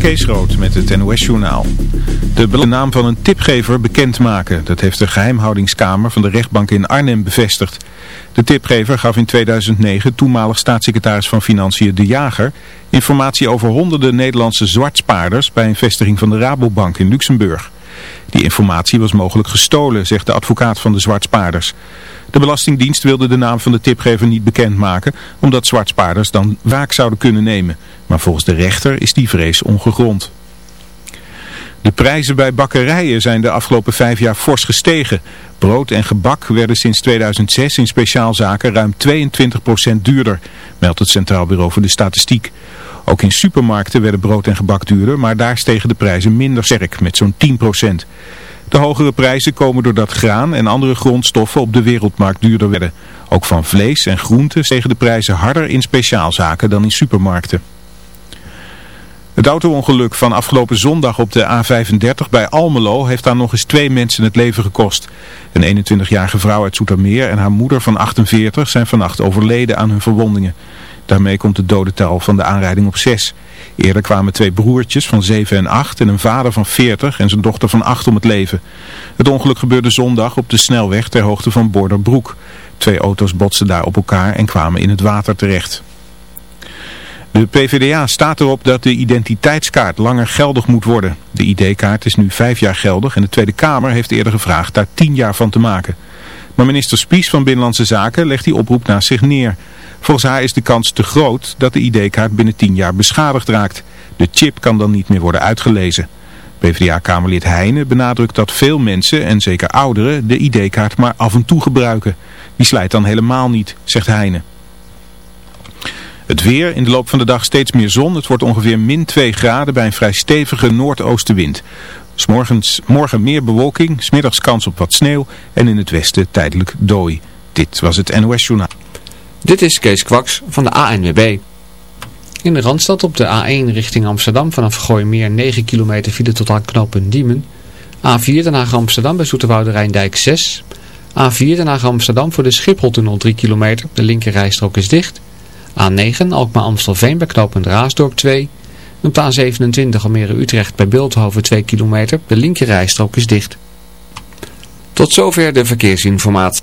Kees met het NOS-journaal. De naam van een tipgever bekendmaken. Dat heeft de geheimhoudingskamer van de rechtbank in Arnhem bevestigd. De tipgever gaf in 2009 toenmalig staatssecretaris van Financiën De Jager... informatie over honderden Nederlandse zwartspaarders bij een vestiging van de Rabobank in Luxemburg. Die informatie was mogelijk gestolen, zegt de advocaat van de zwartspaarders. De Belastingdienst wilde de naam van de tipgever niet bekendmaken, omdat zwartspaarders dan waak zouden kunnen nemen. Maar volgens de rechter is die vrees ongegrond. De prijzen bij bakkerijen zijn de afgelopen vijf jaar fors gestegen. Brood en gebak werden sinds 2006 in speciaalzaken ruim 22% duurder, meldt het Centraal Bureau voor de Statistiek. Ook in supermarkten werden brood en gebak duurder, maar daar stegen de prijzen minder sterk, met zo'n 10%. De hogere prijzen komen doordat graan en andere grondstoffen op de wereldmarkt duurder werden. Ook van vlees en groenten stegen de prijzen harder in speciaalzaken dan in supermarkten. Het autoongeluk van afgelopen zondag op de A35 bij Almelo heeft daar nog eens twee mensen het leven gekost. Een 21-jarige vrouw uit Zoetermeer en haar moeder van 48 zijn vannacht overleden aan hun verwondingen. Daarmee komt het dodental van de aanrijding op 6. Eerder kwamen twee broertjes van 7 en 8 en een vader van 40 en zijn dochter van 8 om het leven. Het ongeluk gebeurde zondag op de snelweg ter hoogte van Borderbroek. Twee auto's botsten daar op elkaar en kwamen in het water terecht. De PvdA staat erop dat de identiteitskaart langer geldig moet worden. De ID-kaart is nu vijf jaar geldig en de Tweede Kamer heeft eerder gevraagd daar tien jaar van te maken. Maar minister Spies van Binnenlandse Zaken legt die oproep naast zich neer. Volgens haar is de kans te groot dat de ID-kaart binnen 10 jaar beschadigd raakt. De chip kan dan niet meer worden uitgelezen. PvdA-kamerlid Heijnen benadrukt dat veel mensen, en zeker ouderen, de ID-kaart maar af en toe gebruiken. Die slijt dan helemaal niet, zegt Heijnen. Het weer, in de loop van de dag steeds meer zon. Het wordt ongeveer min 2 graden bij een vrij stevige noordoostenwind. Morgens, morgen meer bewolking, smiddags kans op wat sneeuw en in het westen tijdelijk dooi. Dit was het NOS Journaal. Dit is Kees Kwaks van de ANWB. In de Randstad op de A1 richting Amsterdam vanaf meer 9 kilometer file tot aan knooppunt Diemen. A4 Den Haag Amsterdam bij Zoeterwoude Rijndijk 6. A4 Den Haag Amsterdam voor de Schipholtunnel 3 kilometer. De linkerrijstrook is dicht. A9 Alkmaar Amstelveen bij knooppunt Raasdorp 2. Op de A27 Almere Utrecht bij Beeldhoven 2 kilometer. De linkerrijstrook is dicht. Tot zover de verkeersinformatie.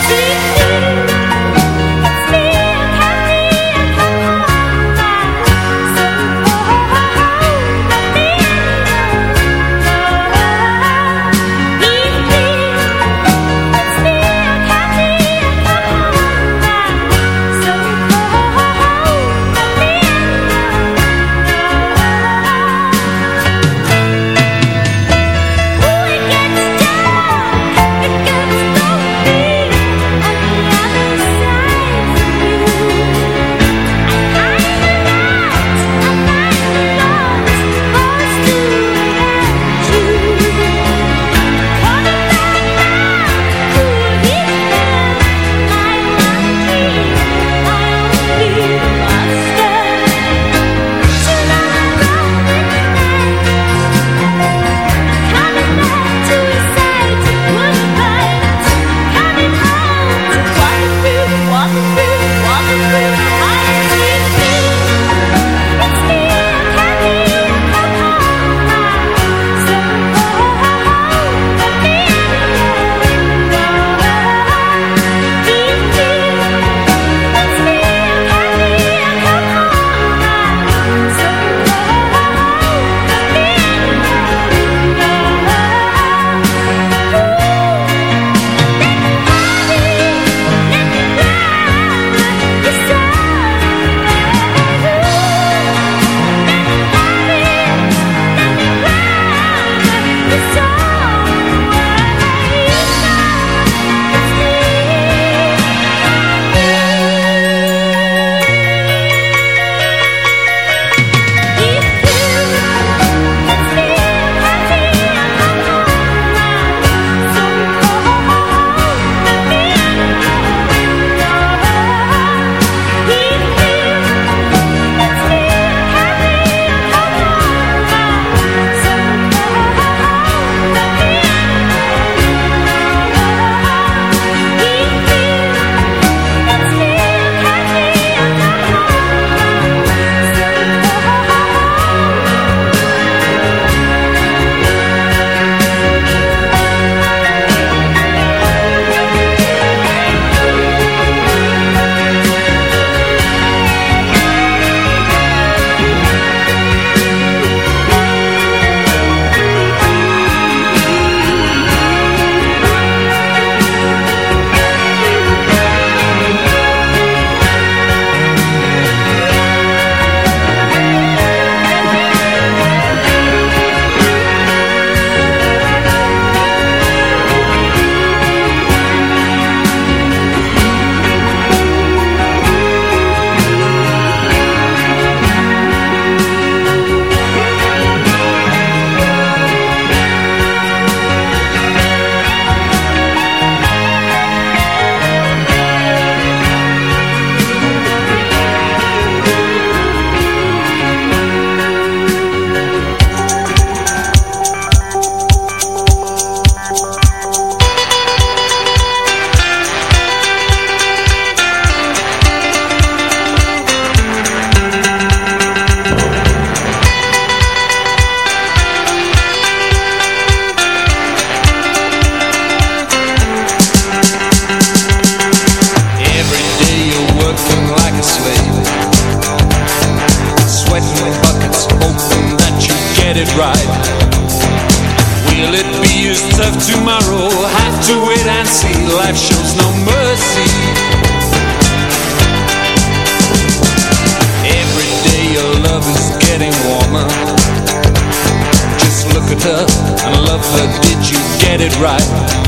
empty her, did you get it right?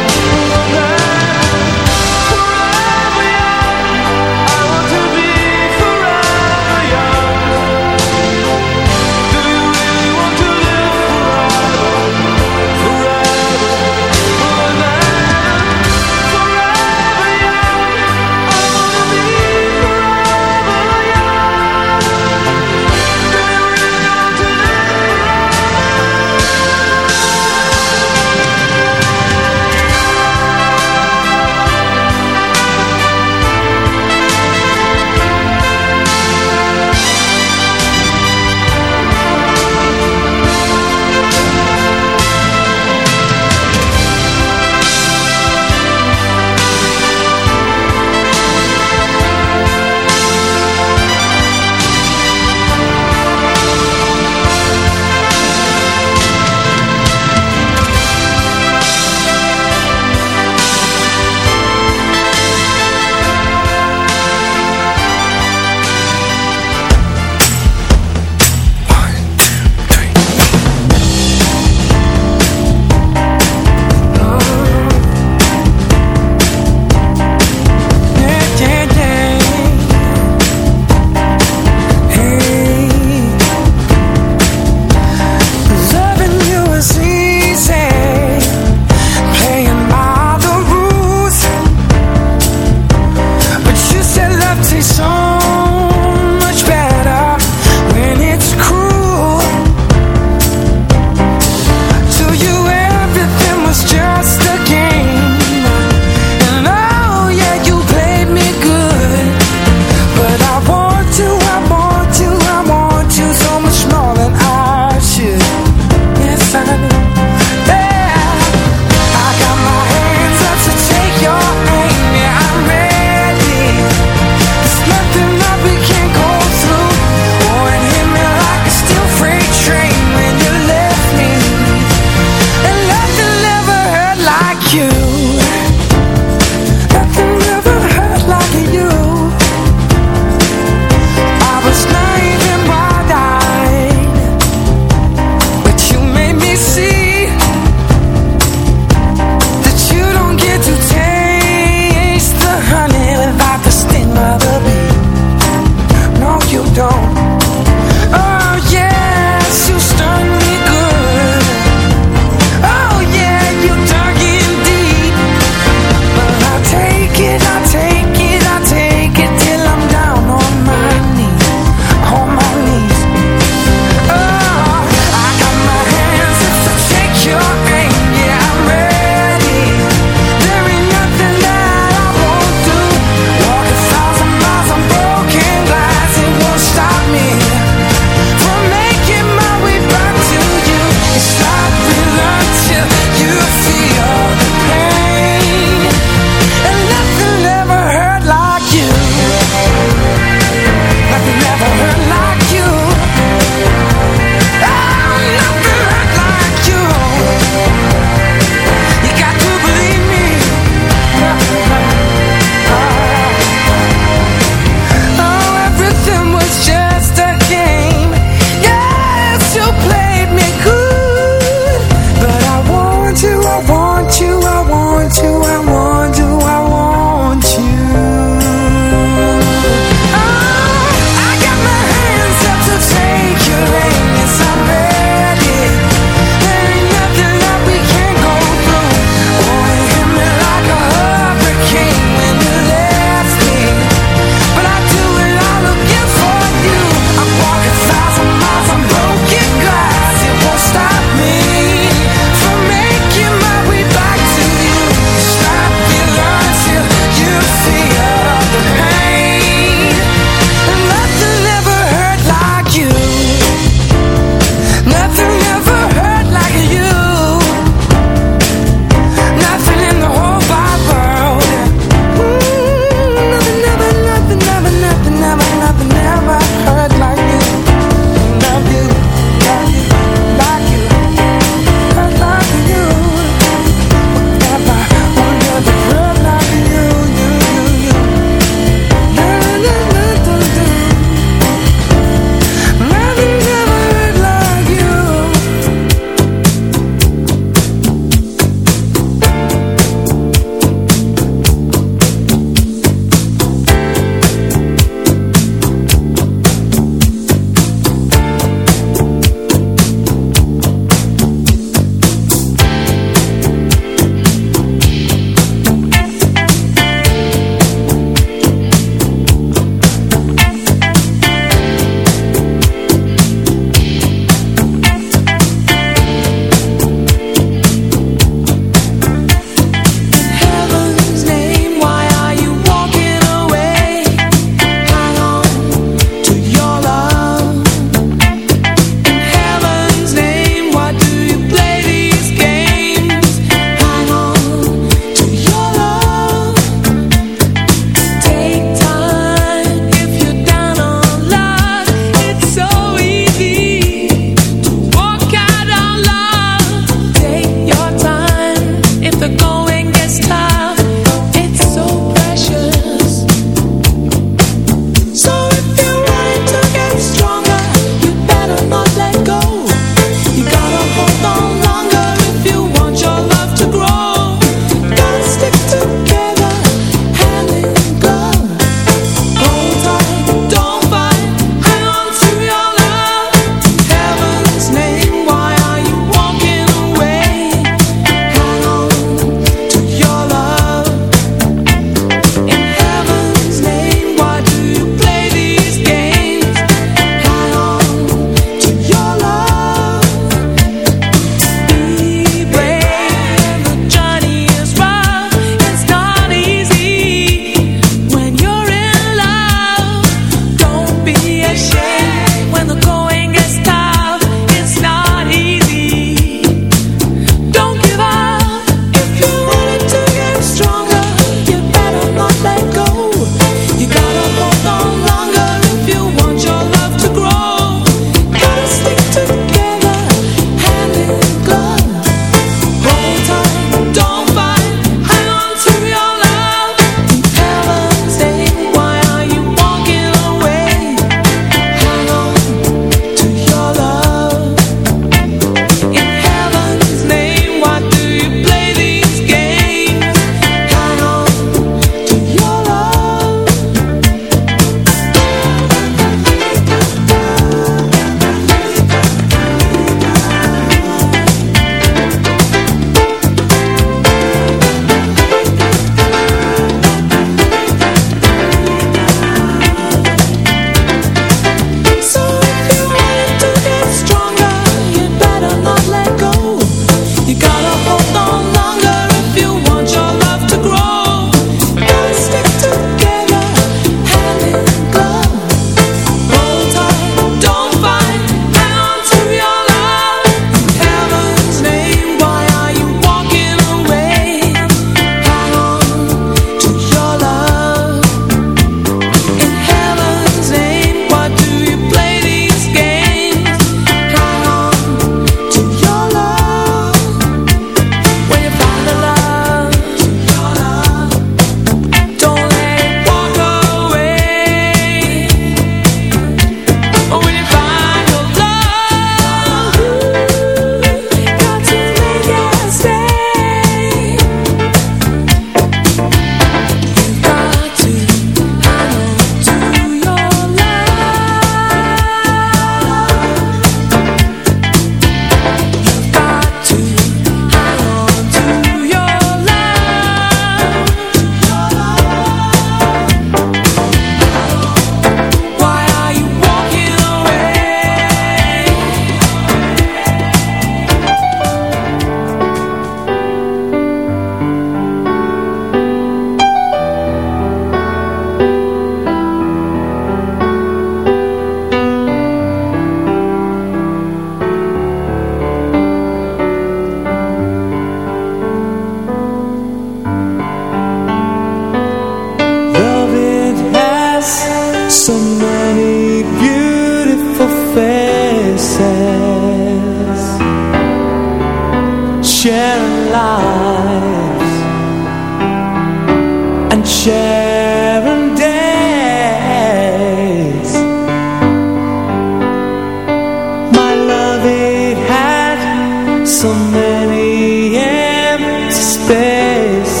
so many empty spaces.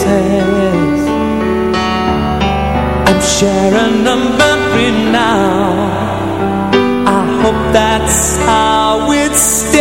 I'm sharing a memory now. I hope that's how it stays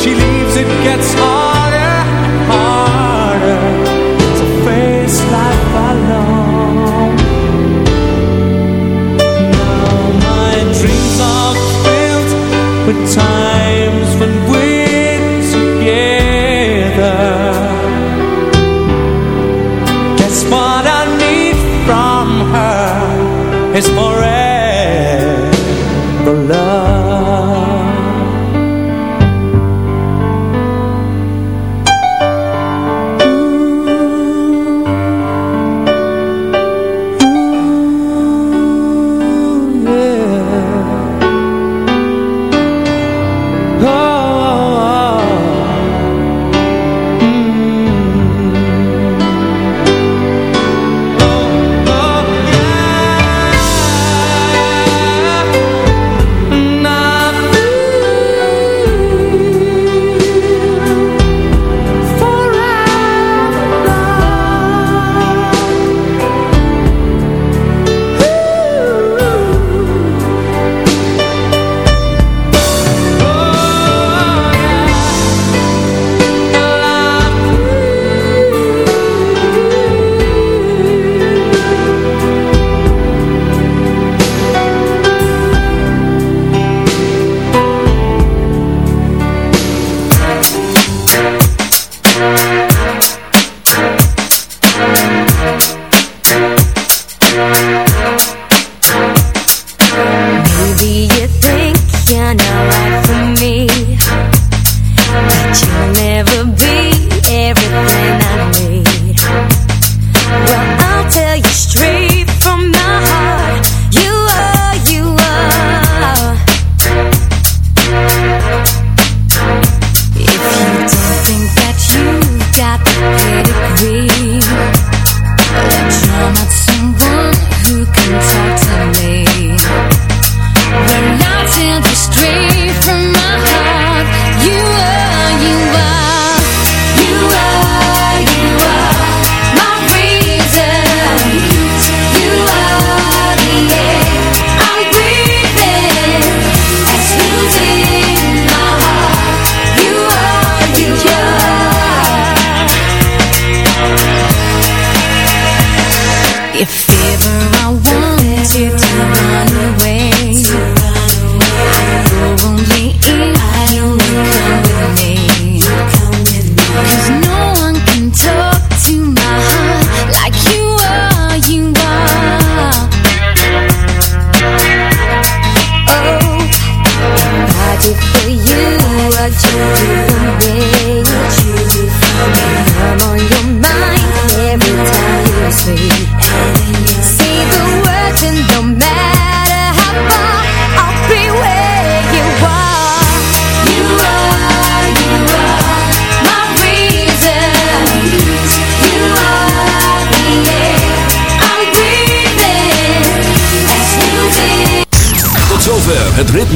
she leaves it